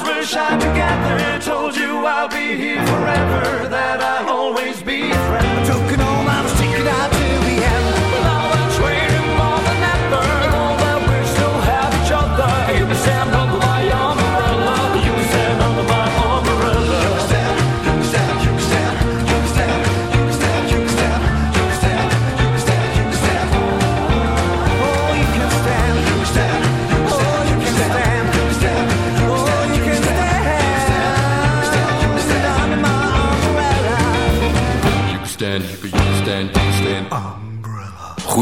stars will shine together. Told you I'll be here forever, that I'll always be a friend.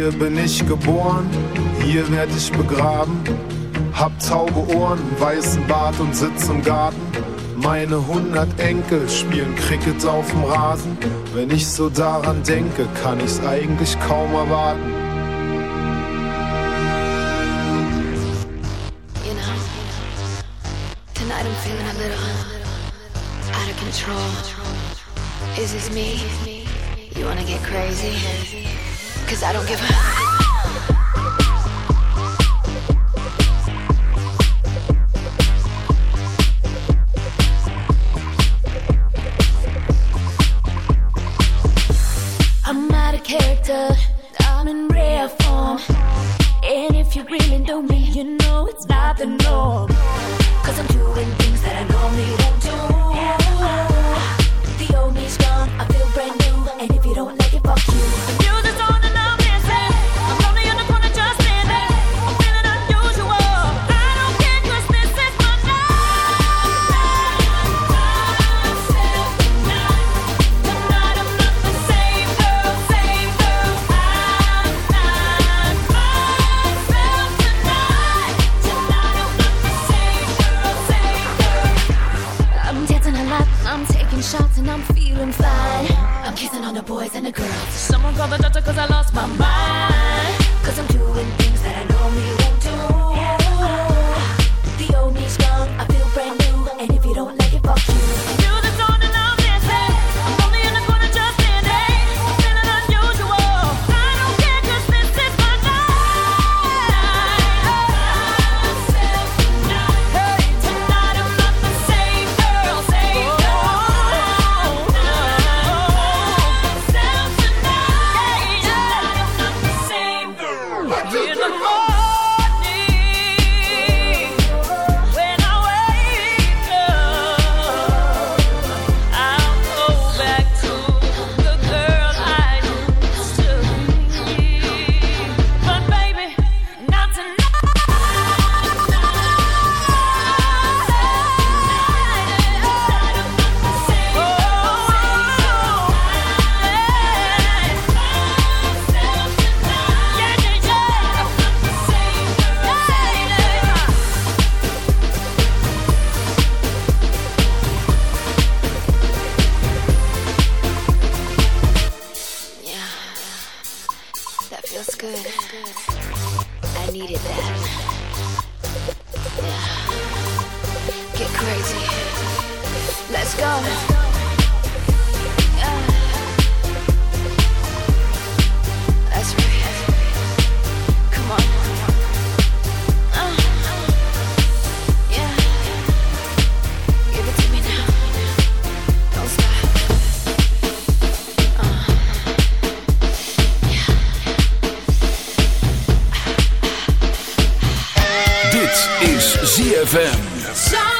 Hier bin ich geboren, hier werd ich begraben. Hab taube Ohren, weißen Bart und sitz im Garten. Meine hundert Enkel spielen Cricket auf dem Rasen. Wenn ich so daran denke, kann ich's eigentlich kaum erwarten. You know, tonight I'm feeling a little out of control. Is this me? You wanna get crazy? I don't give a. fine. I'm kissing on the boys and the girls. Someone call the doctor cause I lost my mind. Cause I'm doing things that I know normally Dit is ZFM.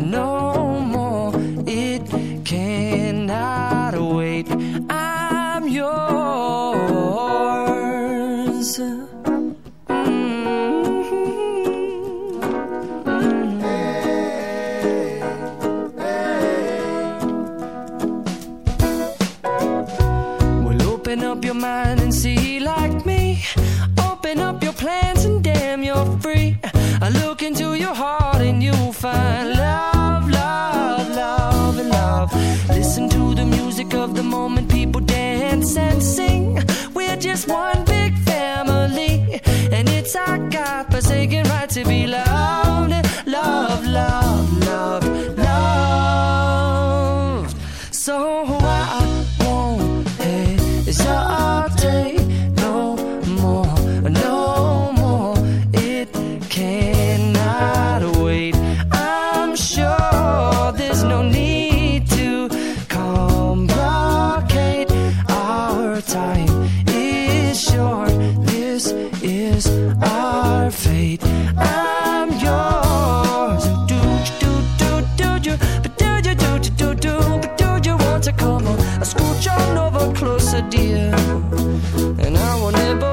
no more. It cannot. God forsaken right to be loved.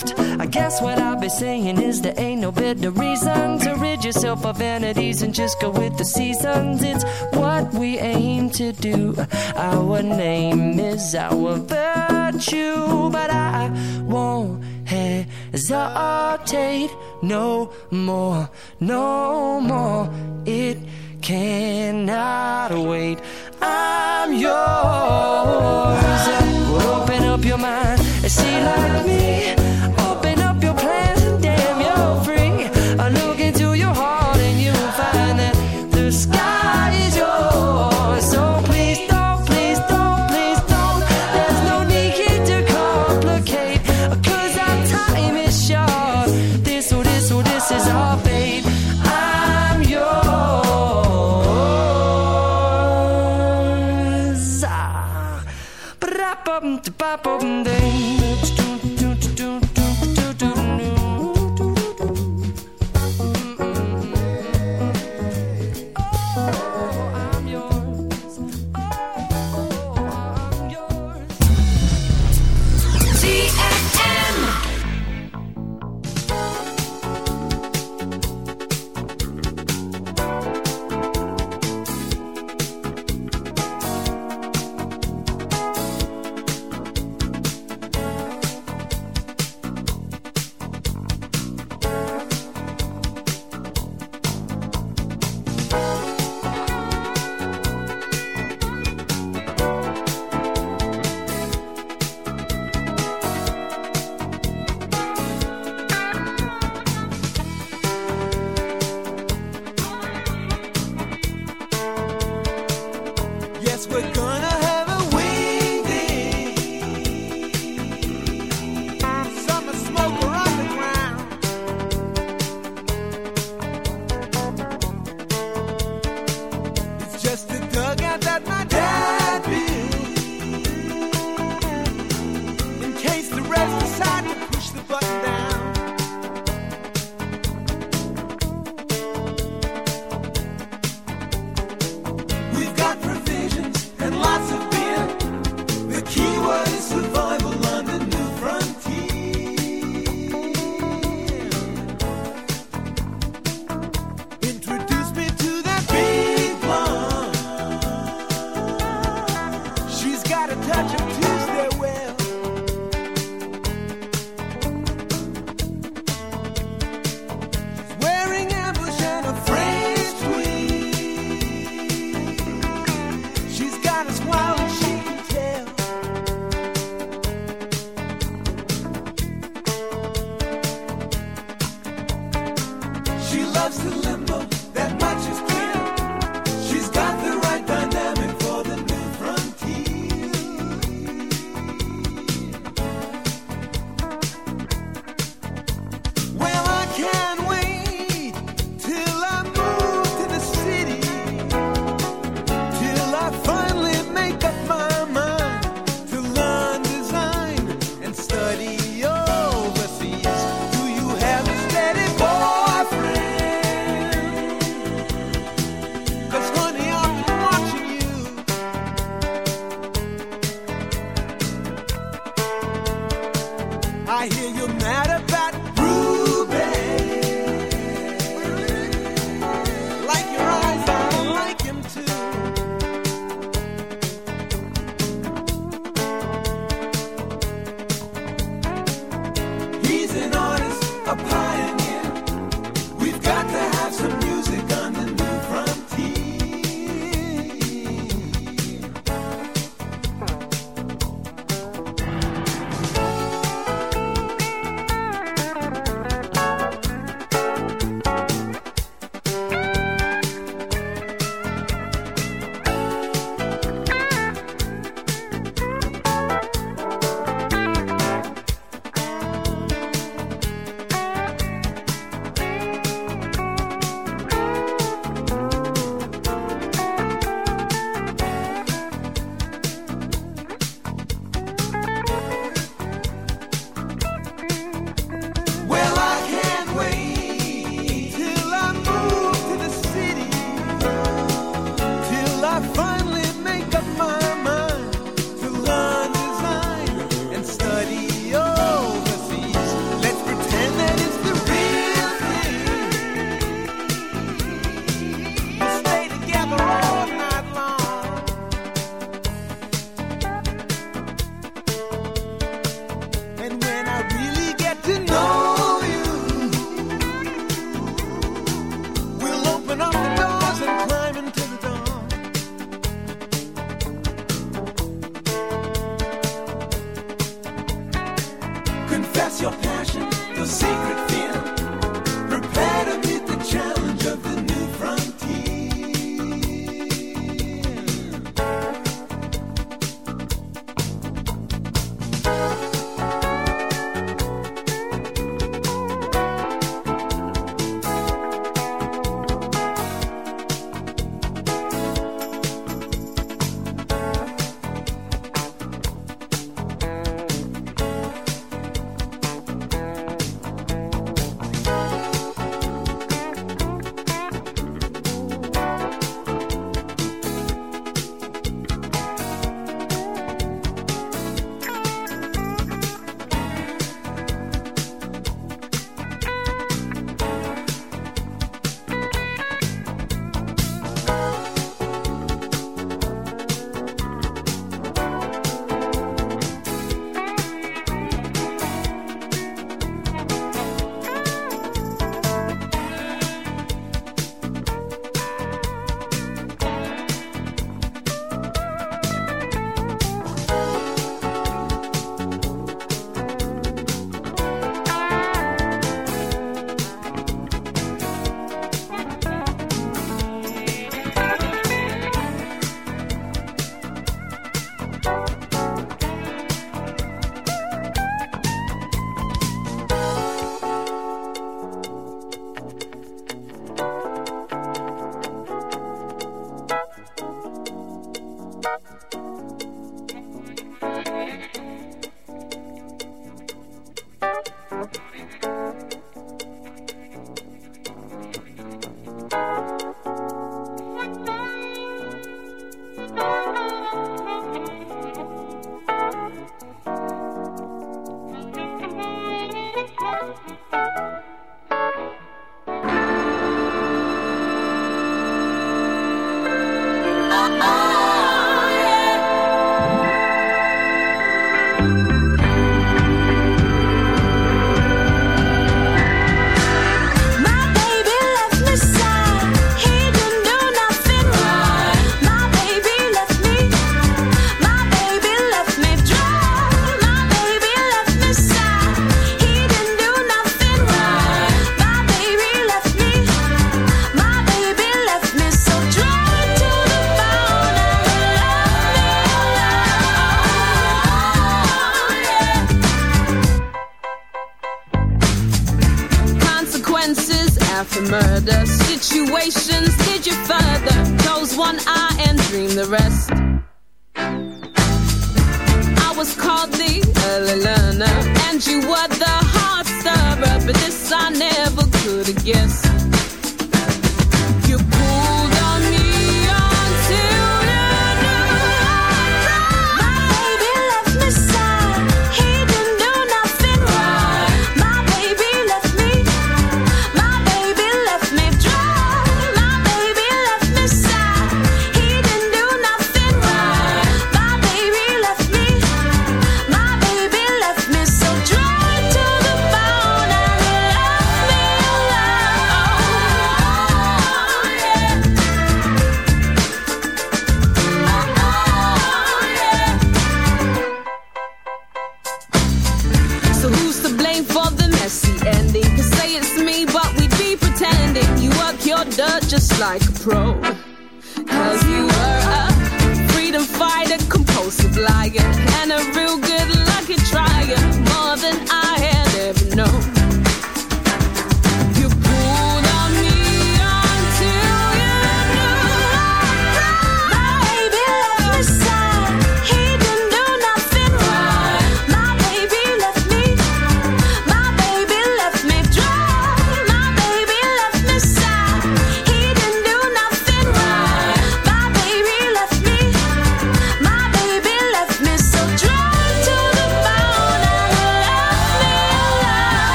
left. I guess what I'll be saying is there ain't no better reason to rid yourself of vanities and just go with the seasons. It's what we aim to do. Our name is our virtue, but I won't hesitate no more, no more. It cannot wait. I'm yours. Open up your mind and see like me.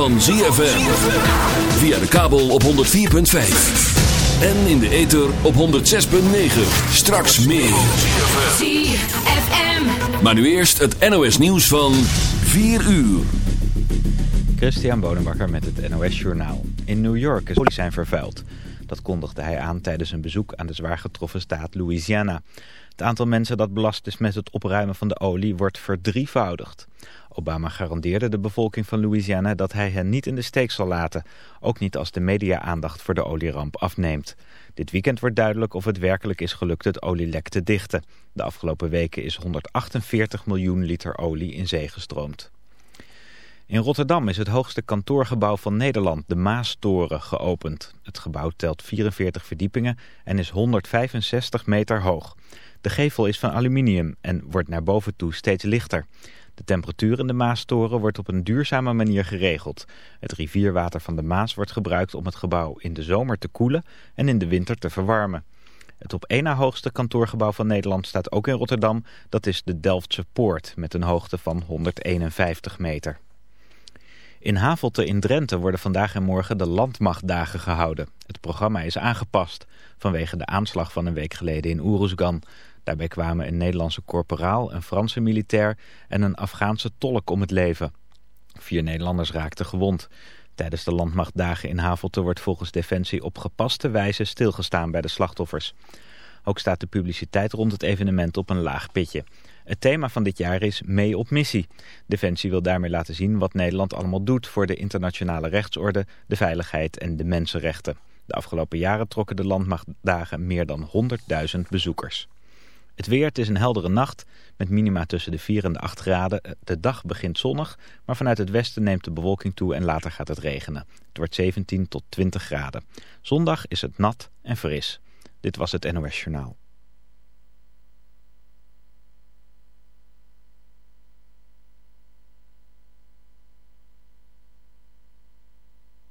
Van ZFM. Via de kabel op 104.5. En in de ether op 106.9. Straks meer. ZFM. Maar nu eerst het NOS nieuws van 4 uur. Christian Bonenbakker met het NOS Journaal. In New York is olie zijn vervuild. Dat kondigde hij aan tijdens een bezoek aan de zwaar getroffen staat Louisiana. Het aantal mensen dat belast is met het opruimen van de olie wordt verdrievoudigd. Obama garandeerde de bevolking van Louisiana dat hij hen niet in de steek zal laten. Ook niet als de media-aandacht voor de olieramp afneemt. Dit weekend wordt duidelijk of het werkelijk is gelukt het olielek te dichten. De afgelopen weken is 148 miljoen liter olie in zee gestroomd. In Rotterdam is het hoogste kantoorgebouw van Nederland, de Maastoren, geopend. Het gebouw telt 44 verdiepingen en is 165 meter hoog. De gevel is van aluminium en wordt naar boven toe steeds lichter. De temperatuur in de Maastoren wordt op een duurzame manier geregeld. Het rivierwater van de Maas wordt gebruikt om het gebouw in de zomer te koelen en in de winter te verwarmen. Het op één na hoogste kantoorgebouw van Nederland staat ook in Rotterdam. Dat is de Delftse Poort met een hoogte van 151 meter. In Havelte in Drenthe worden vandaag en morgen de Landmachtdagen gehouden. Het programma is aangepast vanwege de aanslag van een week geleden in Oeruzgan. Daarbij kwamen een Nederlandse korporaal, een Franse militair en een Afghaanse tolk om het leven. Vier Nederlanders raakten gewond. Tijdens de Landmachtdagen in Havelte wordt volgens Defensie op gepaste wijze stilgestaan bij de slachtoffers. Ook staat de publiciteit rond het evenement op een laag pitje. Het thema van dit jaar is Mee op missie. Defensie wil daarmee laten zien wat Nederland allemaal doet voor de internationale rechtsorde, de veiligheid en de mensenrechten. De afgelopen jaren trokken de landmachtdagen meer dan 100.000 bezoekers. Het weer, het is een heldere nacht met minima tussen de 4 en de 8 graden. De dag begint zonnig, maar vanuit het westen neemt de bewolking toe en later gaat het regenen. Het wordt 17 tot 20 graden. Zondag is het nat en fris. Dit was het NOS Journaal.